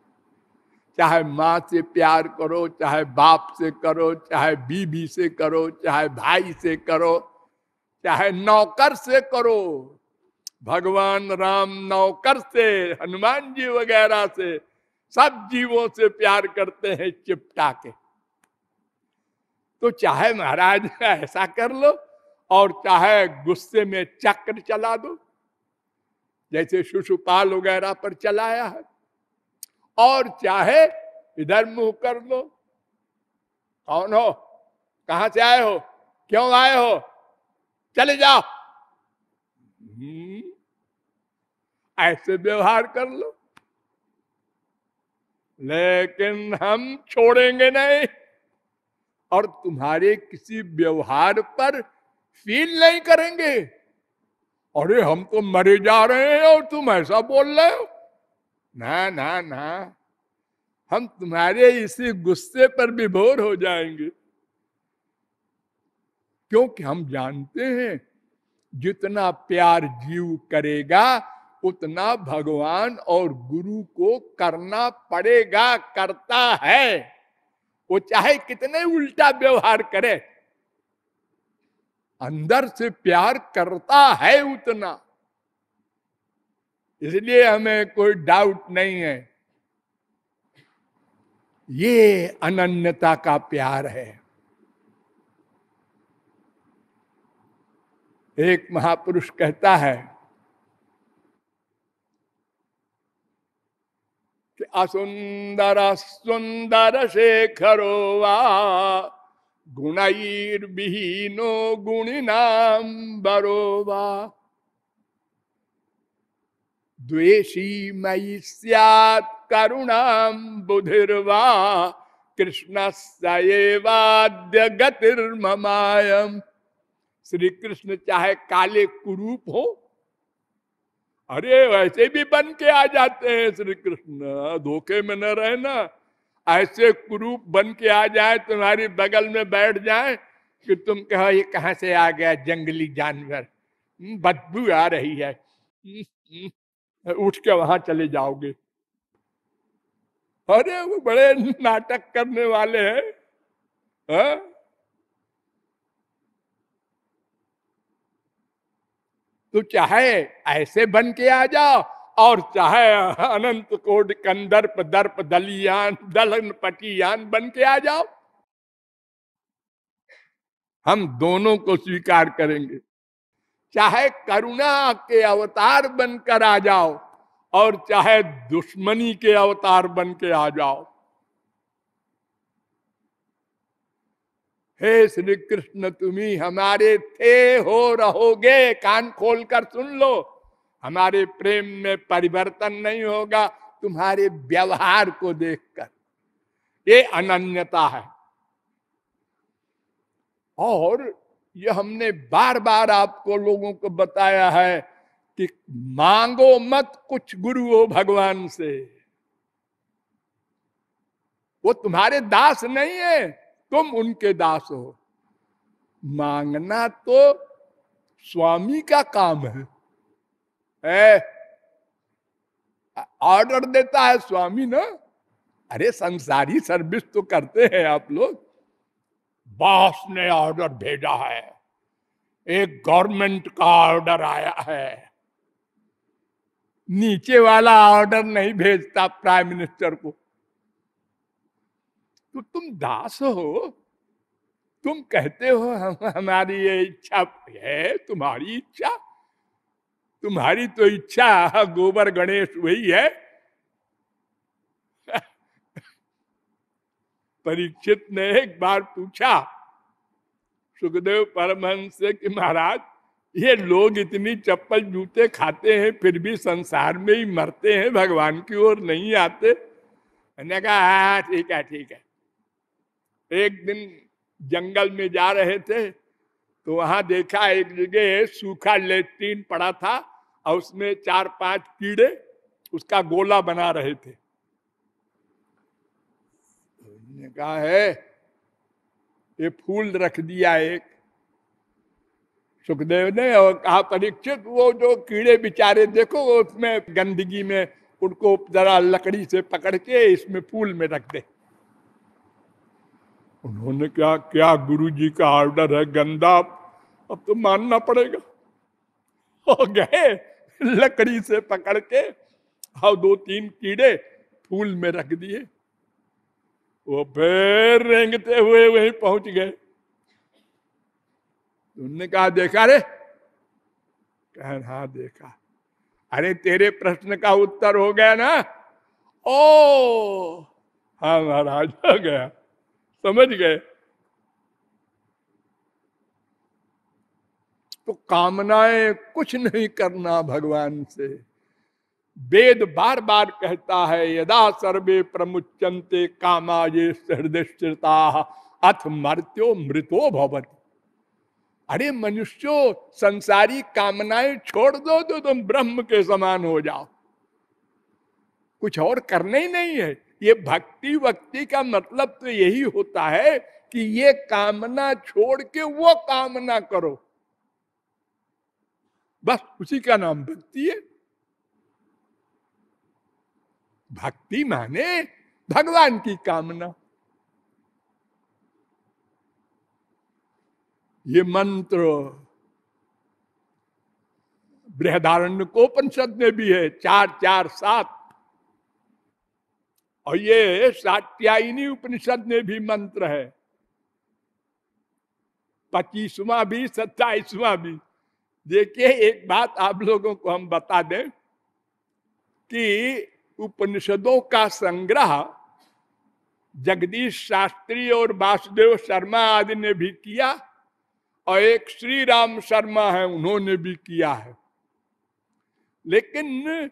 चाहे माँ से प्यार करो, चाहे बाप से करो, चाहे बीबी से करो, चाहे भाई से करो, चाहे नौकर से करो। भगवान राम नौकर से, हनुमान जी वगैरह से, सब जीवों से प्यार करते हैं चिपटा के। तो चाहे महाराज ऐसा कर लो और चाहे गुस्से में चक्र चला दो। जैसे शिशुपाल वगैरह पर चलाया है। और चाहे इधर मुँह कर लो। कौन हो? कहा से आए हो? क्यों आए हो? चले जाओ। हम्म। ऐसे व्यवहार कर लो। लेकिन हम छोड़ेंगे नहीं। और तुम्हारे किसी व्यवहार पर फील नहीं करेंगे। अरे, हम तो मरे जा रहे हैं और तुम ऐसा बोल रहे हो। ना ना ना। हम तुम्हारे इसी गुस्से पर विभोर हो जाएँगे। क्योंकि हम जानते हैं, जितना प्यार जीव करेगा, उतना भगवान और गुरु को करना पड़ेगा, करता है। वो चाहे कितने उल्टा व्यवहार करे अंदर से प्यार करता है उतना। इसलिए हमें कोई डाउट नहीं है। ये अनन्यता का प्यार है। एक महापुरुष कहता है असुंदर सुंदर शेखरो वा गुणैर्विहीनो गुणिनाम बरोवा। द्वेषी मई सियात बुधिर्वा। कृष्ण सवाद्य गतिर्ममायम श्री कृष्ण चाहे काले कुरूप हो, अरे वैसे भी बन के आ जाते हैं श्री कृष्ण धोखे में न रहना। ऐसे कुरूप बन के आ जाए तुम्हारी बगल में बैठ जाए कि तुम कहो ये कहाँ से आ गया जंगली जानवर? हम्म, बदबू आ रही है। हम्म, हम्म, उठ के वहाँ चले जाओगे। अरे वो बड़े नाटक करने वाले हैं। हा? तो चाहे ऐसे बन के आ जाओ। और चाहे अनंत कोट कंदर्प, दर्प, दलियान, दलन, पटियान बन के आ जाओ। हम दोनों को स्वीकार करेंगे। चाहे करुणा के अवतार बनकर आ जाओ और चाहे दुश्मनी के अवतार बन के आ जाओ। हे श्री कृष्ण तुम्ही हमारे थे हो रहोगे। कान खोलकर सुन लो। हमारे प्रेम में परिवर्तन नहीं होगा, तुम्हारे व्यवहार को देखकर। ये अनन्यता है। और ये हमने बार बार आपको लोगों को बताया है कि मांगो मत कुछ गुरु हो भगवान से। वो तुम्हारे दास नहीं है, तुम उनके दास हो। मांगना तो स्वामी का काम है। ऑर्डर देता है स्वामी ना? अरे, संसारी सर्विस तो करते हैं आप लोग। बॉस ने ऑर्डर भेजा है। एक गवर्नमेंट का ऑर्डर आया है। नीचे वाला ऑर्डर नहीं भेजता प्राइम मिनिस्टर को। तो तुम दास हो। तुम कहते हो, हम, हमारी ये इच्छा है, तुम्हारी इच्छा। तुम्हारी तो इच्छा गोबर गणेश वही है। परीक्षित ने एक बार पूछा, सुखदेव परमहंस से कि महाराज, ये लोग इतनी चप्पल जूते खाते हैं, फिर भी संसार में ही मरते हैं, भगवान की ओर नहीं आते? मैंने कहा हाँ ठीक है ठीक है। एक दिन जंगल में जा रहे थे तो वहाँ देखा एक जगह सूखा लेट्रीन पड़ा था और उसमें चार पाँच कीड़े उसका गोला बना रहे थे। कहा, है, ये फूल रख दिया एक। सुखदेव ने और कहा, परीक्षित, वो जो कीड़े बिचारे, देखो उसमें गंदगी में उनको जरा लकड़ी से पकड़ के इसमें फूल में रख दे। उन्होंने क्या क्या गुरु जी का ऑर्डर है, गंदा अब तो मानना पड़ेगा। हो गए लकड़ी से पकड़ के और दो तीन कीड़े फूल में रख दिए। वो फिर रेंगते हुए वहीं पहुँच गए। उनने कहा, देखा रे? कह हाँ देखा। अरे, तेरे प्रश्न का उत्तर हो गया ना? ओ हाँ महाराज, हो गया। समझ गए? तो कामनाएँ कुछ नहीं करना भगवान से। वेद बार बार कहता है, यदा सर्वे प्रमुचंते कामा ये हृदय अथ मर्त्यो मृतो भवत। अरे मनुष्यो, संसारी कामनाएँ छोड़ दो तो तुम ब्रह्म के समान हो जाओ। कुछ और करना ही नहीं है। ये भक्ति वक्ति का मतलब तो यही होता है कि ये कामना छोड़ के वो कामना करो। बस उसी का नाम भक्ति है। भक्ति माने भगवान की कामना। ये मंत्र बृहदारण्य को उपनिषद में भी है, चार चार, सात। और ये सात्यायनी उपनिषद में भी मंत्र है। पच्चीसवा भी, सत्ताईसवा भी। देखिए, एक बात आप लोगों को हम बता दें कि उपनिषदों का संग्रह जगदीश शास्त्री और वासुदेव शर्मा आदि ने भी किया और एक श्री राम शर्मा है, उन्होंने भी किया है। लेकिन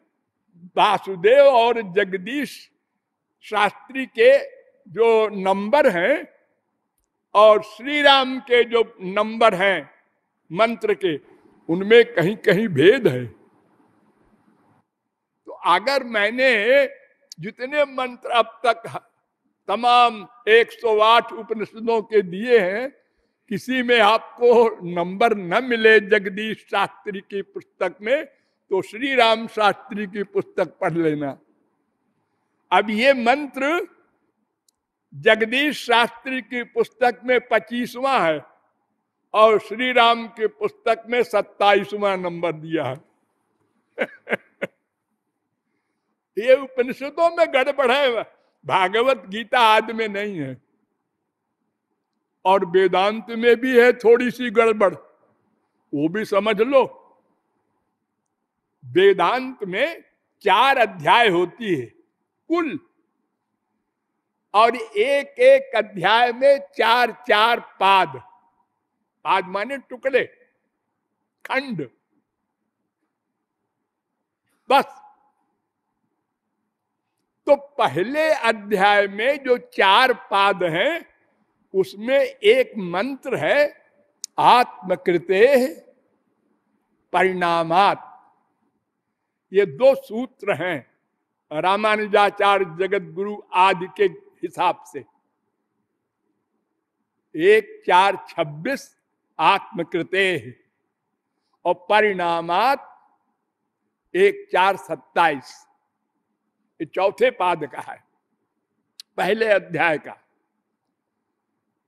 वासुदेव और जगदीश शास्त्री के जो नंबर हैं और श्री राम के जो नंबर हैं, मंत्र के उनमें कहीं कहीं भेद है। तो अगर मैंने जितने मंत्र अब तक तमाम 108 उपनिषदों के दिए हैं, किसी में आपको नंबर न मिले जगदीश शास्त्री की पुस्तक में तो श्री राम शास्त्री की पुस्तक पढ़ लेना। अब ये मंत्र जगदीश शास्त्री की पुस्तक में पच्चीसवा है। और श्री राम की पुस्तक में सत्ताईसवा नंबर दिया है। ये उपनिषदों में गड़बड़ है, भागवत गीता आदि में नहीं है। और वेदांत में भी है थोड़ी सी गड़बड़, वो भी समझ लो। वेदांत में चार अध्याय होती है, कुल। और एक एक अध्याय में चार चार पाद। पाद माने टुकड़े, खंड। बस। तो पहले अध्याय में जो चार पाद हैं, उसमें एक मंत्र है, आत्मकृते परिणामात। ये दो सूत्र हैं, रामानुजाचार्य जगत गुरु आदि के हिसाब से। एक चार छब्बीस आत्मकृते और परिणामात एक चार सत्ताईस। ये चौथे पाद का है, पहले अध्याय का।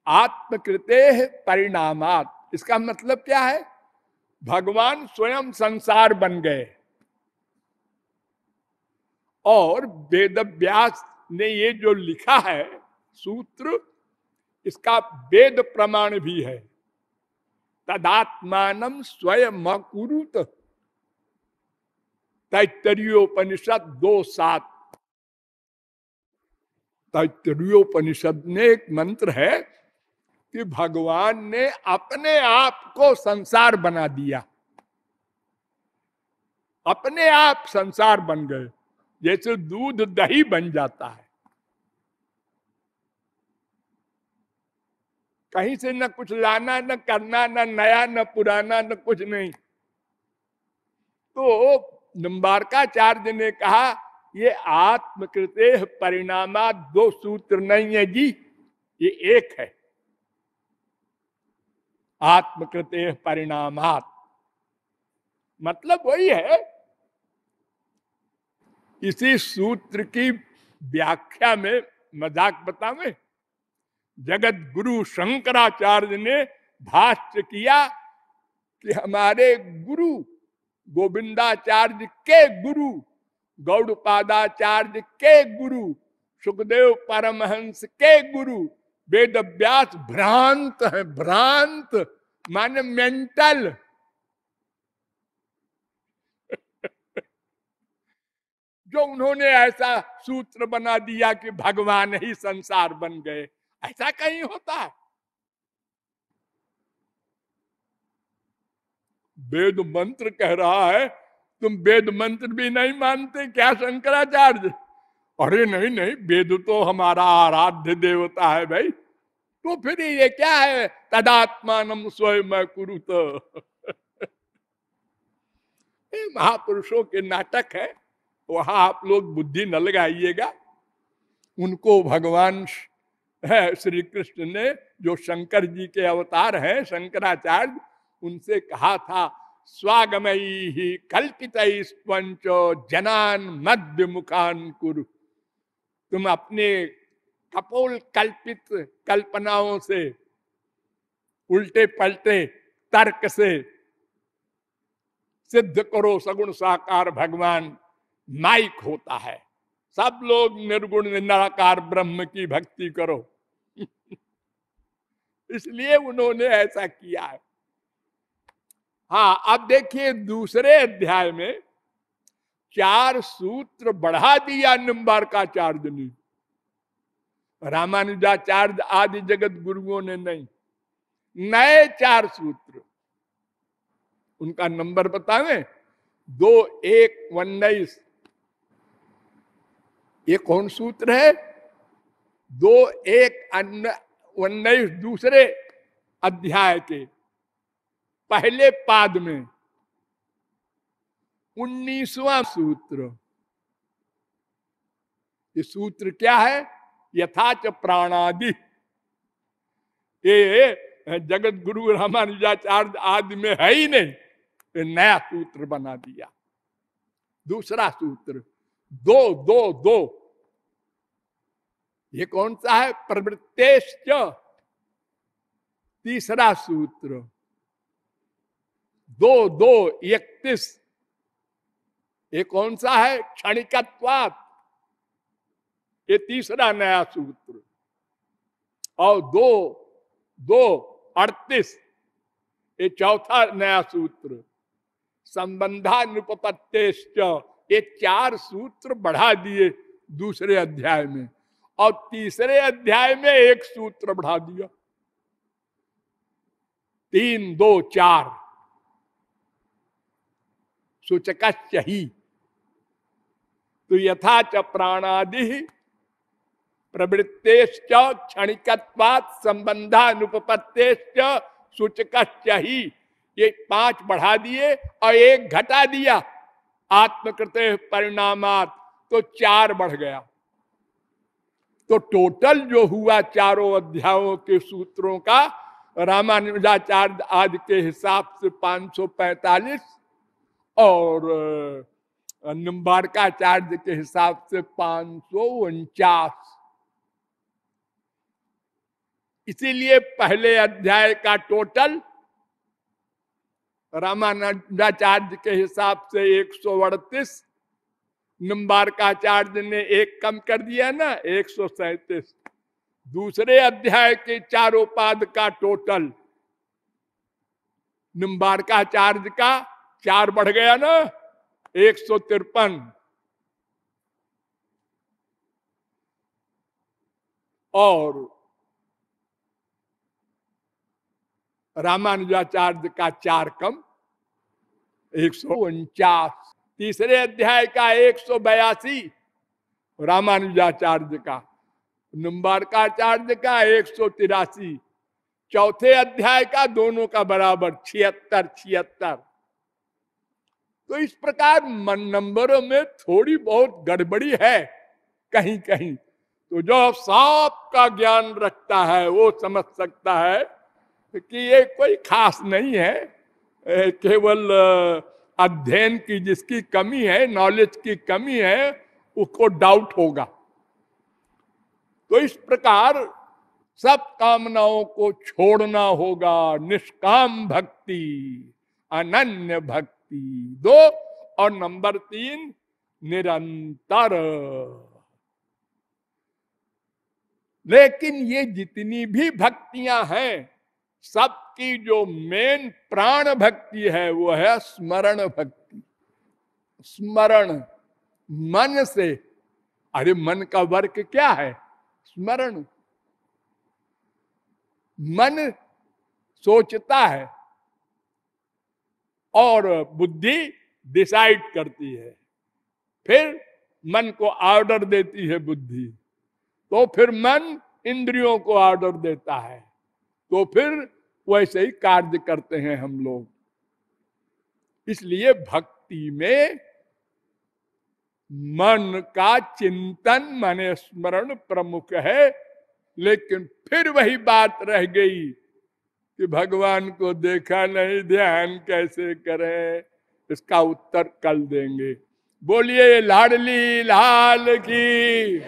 आत्मकृते परिणामात, इसका मतलब क्या है? भगवान स्वयं संसार बन गए। और वेद व्यास ने ये जो लिखा है, सूत्र, इसका वेद प्रमाण भी है। तदात्मान स्वयं कुरुत तैतरीयोपनिषद दो सात तैतरीयोपनिषद में एक मंत्र है कि भगवान ने अपने आप को संसार बना दिया। अपने आप संसार बन गए, जैसे दूध दही बन जाता है। कहीं से न कुछ लाना, न करना, न नया, न पुराना, न कुछ नहीं। तो निम्बारकाचार्य ने कहा, ये आत्मकृत परिणामा दो सूत्र नहीं है जी, ये एक है। आत्मकृत परिणामात। मतलब वही है। इसी सूत्र की व्याख्या में मज़ाक बतावे जगत गुरु शंकराचार्य ने भाष्य किया कि हमारे गुरु गोविंदाचार्य के गुरु, गौड़पादाचार्य के गुरु, सुखदेव परमहंस के गुरु वेद व्यास भ्रांत है, भ्रांत माने मेंटल जो उन्होंने ऐसा सूत्र बना दिया कि भगवान ही संसार बन गए। ऐसा कहीं होता है? वेद मंत्र कह रहा है, तुम वेद मंत्र भी नहीं मानते क्या शंकराचार्य? अरे नहीं नहीं, वेद तो हमारा आराध्य देवता है भाई। तो फिर ये क्या है? तदात्मान स्वयं कुरुत। महापुरुषों के नाटक है, वहाँ आप लोग बुद्धि न लगाइएगा। उनको भगवान श्री कृष्ण ने, जो शंकर जी के अवतार हैं, शंकराचार्य, उनसे कहा था, स्वागमयी ही कल्पित पंचो जनान मध्य मुखान कुरु। तुम अपने कपोल कल्पित कल्पनाओं से, उल्टे पलटे तर्क से सिद्ध करो सगुण साकार भगवान, माइक होता है। सब लोग निर्गुण निराकार ब्रह्म की भक्ति करो। इसलिए उन्होंने ऐसा किया है। हाँ अब देखिए दूसरे अध्याय में चार सूत्र बढ़ा दिया निम्बारकाचार्य ने। रामानुजाचार्य आदि जगत गुरुओं ने नहीं, नए चार सूत्र। उनका नंबर बतावे दो, एक, उन्नीस ये कौन सूत्र है? दो एक उन्नीस दूसरे अध्याय के, पहले पाद में। उन्नीसवा सूत्र। ये सूत्र क्या है? यथाच प्राणादि। ये जगत गुरु रामानुजाचार्य आदि में है ही नहीं। नया सूत्र बना दिया। दूसरा सूत्र। दो दो दो। ये कौन सा है? प्रवृत्तेश तीसरा सूत्र। दो दो, इकतीस। ये कौन सा है? क्षणिकत्वात। ये तीसरा नया सूत्र। और दो दो, अड़तीस। ये चौथा नया सूत्र। संबंधानुपत्तेश ये चार सूत्र बढ़ा दिए दूसरे अध्याय में। और तीसरे अध्याय में एक सूत्र बढ़ा दिया। तीन, दो, चार। सूचक ही तो यथा च प्राणादि प्रवृत्तेश्च, क्षणिकत्वात संबंधानुपत्तेश्च सूचक ही ये पाँच बढ़ा दिए और एक घटा दिया। आत्मकृत परिणामात तो चार बढ़ गया। तो टोटल जो हुआ चारों अध्यायों के सूत्रों का रामानुजाचार्य आज के हिसाब से 545 और निम्बारकाचार्य के हिसाब से पाँच इसीलिए पहले अध्याय का टोटल रामानुजाचार्य के हिसाब से एक सौ अड़तीस निम्बारकाचार्य ने एक कम कर दिया ना, एक सौ सैतीस। दूसरे अध्याय के चारों पाद का टोटल निम्बारकाचार्य का चार बढ़ गया ना, एक सौ तिरपन। और रामानुजाचार्य का चार कम, एक सौ उनचास। तीसरे अध्याय का एक सौ बयासी, रामानुजाचार्य का निम्बारकाचार्य का एक सौ तिरासी, चौथे अध्याय का दोनों का बराबर छिहत्तर छिहत्तर। तो इस प्रकार मन नंबरों में थोड़ी बहुत गड़बड़ी है कहीं कहीं तो जो सांप का ज्ञान रखता है, वो समझ सकता है कि ये कोई खास नहीं है केवल अध्ययन की जिसकी कमी है नॉलेज की कमी है, उसको डाउट होगा। तो इस प्रकार सब कामनाओं को छोड़ना होगा। निष्काम भक्ति, अनन्य भक्ति। दो और नंबर तीन, निरंतर। लेकिन ये जितनी भी भक्तियाँ हैं सबकी जो मेन प्राण भक्ति है, वो है स्मरण भक्ति। स्मरण, मन से। अरे, मन का वर्क क्या है? स्मरण। मन सोचता है और बुद्धि डिसाइड करती है। फिर मन को ऑर्डर देती है बुद्धि। तो फिर मन इंद्रियों को ऑर्डर देता है। तो फिर वैसे ही कार्य करते हैं हम लोग। इसलिए भक्ति में मन का चिंतन मन स्मरण प्रमुख है, लेकिन फिर वही बात रह गई कि भगवान को देखा नहीं, ध्यान कैसे करें? इसका उत्तर कल देंगे। बोलिए, लाडली लाल की।